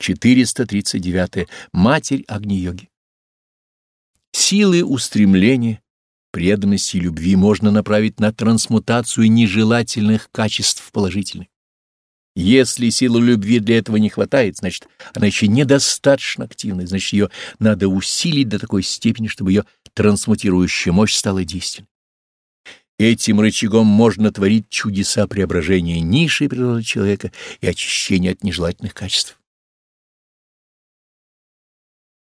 439. Матерь Агни-йоги. Силы устремления, преданности и любви можно направить на трансмутацию нежелательных качеств в положительные. Если силы любви для этого не хватает, значит, она еще недостаточно активна, значит, ее надо усилить до такой степени, чтобы ее трансмутирующая мощь стала действенной. Этим рычагом можно творить чудеса преображения низшей природы человека и очищения от нежелательных качеств.